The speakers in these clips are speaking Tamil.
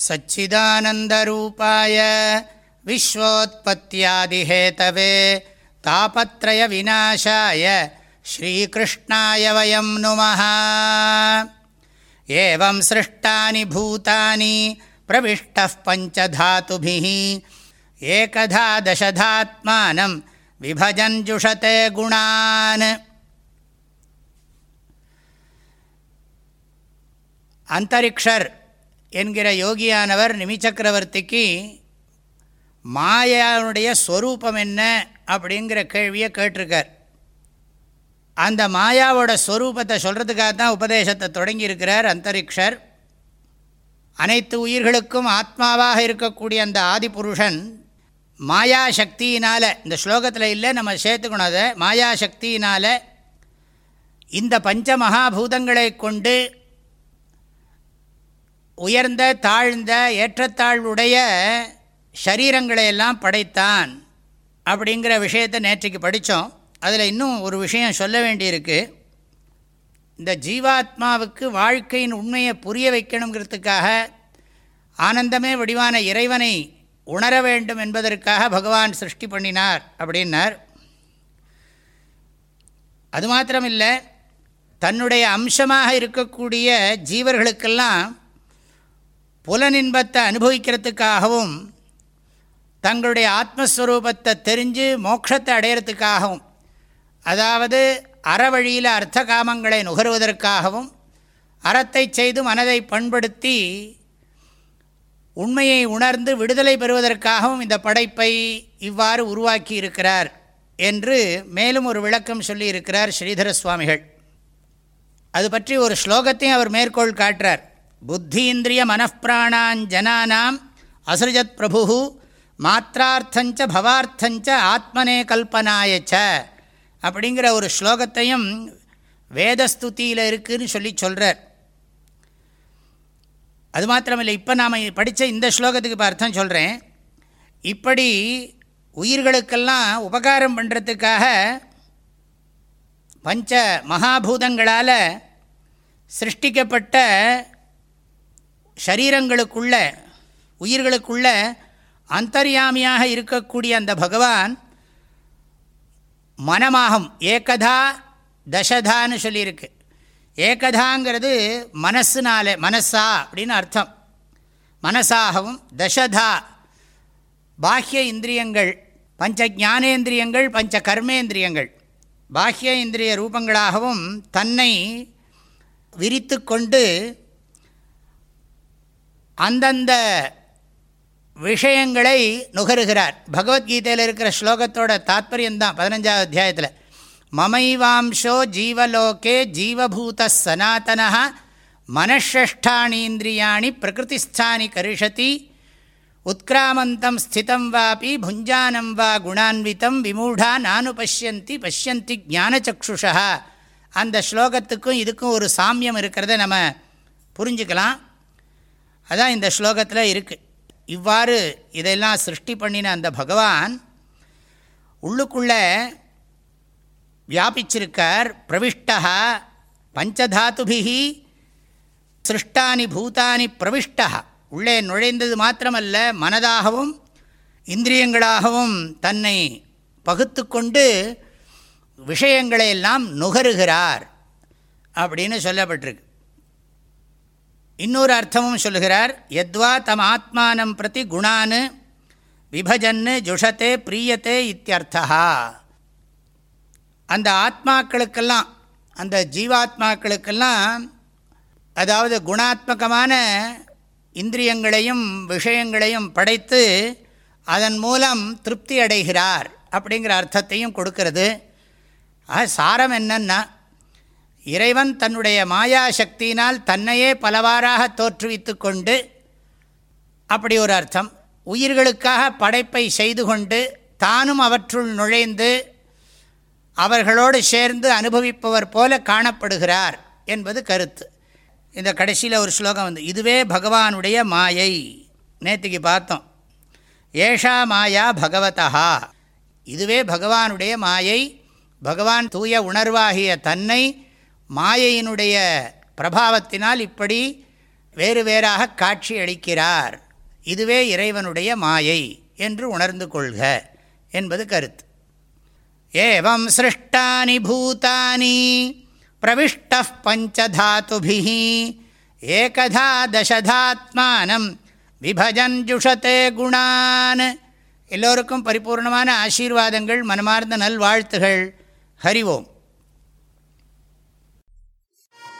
सच्चिदानन्दरूपाय विश्वोत्पत्त्यादिहेतवे तापत्रयविनाशाय श्रीकृष्णाय वयं नुमः। एवं सृष्टानि भूतानि प्रविष्टः पञ्चधातुभिः। एकधा दशधात्मानं विभजञ्जुषते गुणान्। अन्तरिक्षर् என்கிற யோகியானவர் நிமிச்சக்கரவர்த்திக்கு மாயாவுடைய ஸ்வரூபம் என்ன அப்படிங்கிற கேள்வியை கேட்டிருக்கார். அந்த மாயாவோட ஸ்வரூபத்தை சொல்கிறதுக்காக தான் உபதேசத்தை தொடங்கியிருக்கிறார் அந்தரிக்ஷர். அனைத்து உயிர்களுக்கும் ஆத்மாவாக இருக்கக்கூடிய அந்த ஆதிபுருஷன் மாயா சக்தியினால் இந்த ஸ்லோகத்தில் இல்லை நம்ம சேர்த்துக்கணும் அதை மாயா சக்தியினால் இந்த பஞ்ச மகாபூதங்களை கொண்டு உயர்ந்த தாழ்ந்த ஏற்றத்தாழ்வுடைய சரீரங்களை எல்லாம் படைத்தான் அப்படிங்கிற விஷயத்தை நேற்றைக்கு படித்தோம். அதில் இன்னும் ஒரு விஷயம் சொல்ல வேண்டியிருக்கு. இந்த ஜீவாத்மாவுக்கு வாழ்க்கையின் உண்மையை புரிய வைக்கணுங்கிறதுக்காக ஆனந்தமே வடிவான இறைவனை உணர வேண்டும் என்பதற்காக பகவான் சிருஷ்டி பண்ணினார் அப்படின்னார். அது மாத்திரமில்லை தன்னுடைய அம்சமாக இருக்கக்கூடிய ஜீவர்களுக்கெல்லாம் புலனின்பத்தை அனுபவிக்கிறதுக்காகவும் தங்களுடைய ஆத்மஸ்வரூபத்தை தெரிஞ்சு மோட்சத்தை அடையிறதுக்காகவும் அதாவது அறவழியில் அர்த்த காமங்களை நுகர்வதற்காகவும் அறத்தை செய்து மனதை பண்படுத்தி உண்மையை உணர்ந்து விடுதலை பெறுவதற்காகவும் இந்த படைப்பை இவ்வாறு உருவாக்கி இருக்கிறார் என்று மேலும் ஒரு விளக்கம் சொல்லியிருக்கிறார் ஸ்ரீதர சுவாமிகள் அது பற்றி ஒரு ஸ்லோகத்தையும் அவர் மேற்கோள் காட்டுறார். புத்தீந்திரிய மனப்பிராணாஞ்சனானாம் அசிருஜத் பிரபு மாத்திரார்த்தஞ்ச பவார்த்தஞ்ச ஆத்மனே கல்பனாயச்ச அப்படிங்கிற ஒரு ஸ்லோகத்தையும் வேதஸ்துதியில் இருக்குதுன்னு சொல்லி சொல்கிறார் அது மாத்திரமில்லை இப்போ நாம் படித்த இந்த ஸ்லோகத்துக்கு இப்போ அர்த்தம் சொல்கிறேன் இப்படி உயிர்களுக்கெல்லாம் உபகாரம் பண்ணுறதுக்காக பஞ்ச மகாபூதங்களால் சிருஷ்டிக்கப்பட்ட ஷரீரங்களுக்குள்ள உயிர்களுக்குள்ள அந்தர்யாமியாக இருக்கக்கூடிய அந்த பகவான் மனமாகும். ஏகதா தசதான்னு சொல்லியிருக்கு. ஏகதாங்கிறது மனசுனால மனசா அப்படின்னு அர்த்தம். மனசாகவும் தசதா. பாஹ்ய இந்திரியங்கள் பஞ்ச ஞானேந்திரியங்கள் பஞ்ச கர்மேந்திரியங்கள். பாஹ்ய இந்திரிய ரூபங்களாகவும் தன்னை விரித்து கொண்டு அந்தந்த விஷயங்களை நுகருகிறார். பகவத்கீதையில் இருக்கிற ஸ்லோகத்தோட தாத்பரியம்தான் பதினஞ்சாவது அத்தியாயத்தில். மமைவாம்சோ ஜீவலோகே ஜீவபூத சனாத்தன மனஷ்டானீந்திரியாணி பிரகிருதிஸ்தானி கரிஷதி உத்கிராமந்தம் ஸ்திதம் வாபி புஞ்சானம் வா குணான்விதம் விமூடா நானு பசியந்தி பசியந்தி ஜானச்சக்ஷுஷா அந்த ஸ்லோகத்துக்கும் இதுக்கும் ஒரு சாமியம் இருக்கிறத நம்ம புரிஞ்சுக்கலாம். அதான் இந்த ஸ்லோகத்தில் இருக்குது இவ்வாறு இதெல்லாம் சிருஷ்டி பண்ணின அந்த பகவான் உள்ளுக்குள்ளே வியாபிச்சிருக்கார். பிரவிஷ்டா பஞ்சதாத்துபிகி சிருஷ்டானி பூதானி பிரவிஷ்டா உள்ளே நுழைந்தது மாத்திரமல்ல மனதாகவும் இந்திரியங்களாகவும் தன்னை பகுத்து கொண்டு விஷயங்களை எல்லாம் நுகருகிறார் அப்படின்னு சொல்லப்பட்டிருக்கு. இன்னொரு அர்த்தமும் சொல்லுகிறார். எத்வா தம் ஆத்மானம் பிரதி குணான் விபஜன்னு ஜுஷத்தே பிரியத்தே இத்தியர்த்தா அந்த ஆத்மாக்களுக்கெல்லாம் அந்த ஜீவாத்மாக்களுக்கெல்லாம் அதாவது குணாத்மகமான இந்திரியங்களையும் விஷயங்களையும் படைத்து அதன் மூலம் திருப்தி அடைகிறார் அப்படிங்கிற அர்த்தத்தையும் கொடுக்கறது. சாரம் என்னன்னா இறைவன் தன்னுடைய மாயா சக்தியினால் தன்னையே பலவாறாக தோற்றுவித்து கொண்டு அப்படி ஒரு அர்த்தம். உயிர்களுக்காக படைப்பை செய்து கொண்டு தானும் அவற்றுள் நுழைந்து அவர்களோடு சேர்ந்து அனுபவிப்பவர் போல காணப்படுகிறார் என்பது கருத்து. இந்த கடைசியில் ஒரு ஸ்லோகம் வந்து இதுவே பகவானுடைய மாயை. நேற்றுக்கு பார்த்தோம். ஏஷா மாயா பகவதா இதுவே பகவானுடைய மாயை. பகவான் தூய உணர்வாகிய தன்னை மாயையினுடைய பிரபாவத்தினால் இப்படி வேறு வேறாக காட்சி அளிக்கிறார். இதுவே இறைவனுடைய மாயை என்று உணர்ந்து கொள்க என்பது கருத்து. ஏவம் சிருஷ்டானி பூதானி பிரவிஷ்ட பஞ்சதாத்துபி ஏகதா தசதாத்மானம் விபஜன் ஜுஷத்தே குணான். எல்லோருக்கும் பரிபூர்ணமான ஆசீர்வாதங்கள் மனமார்ந்த நல்வாழ்த்துகள். ஹரிவோம்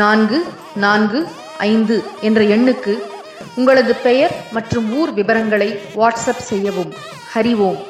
நான்கு நான்கு ஐந்து என்ற எண்ணுக்கு உங்களது பெயர் மற்றும் ஊர் விவரங்களை வாட்ஸ்அப் செய்யவும். ஹரி ஓம்.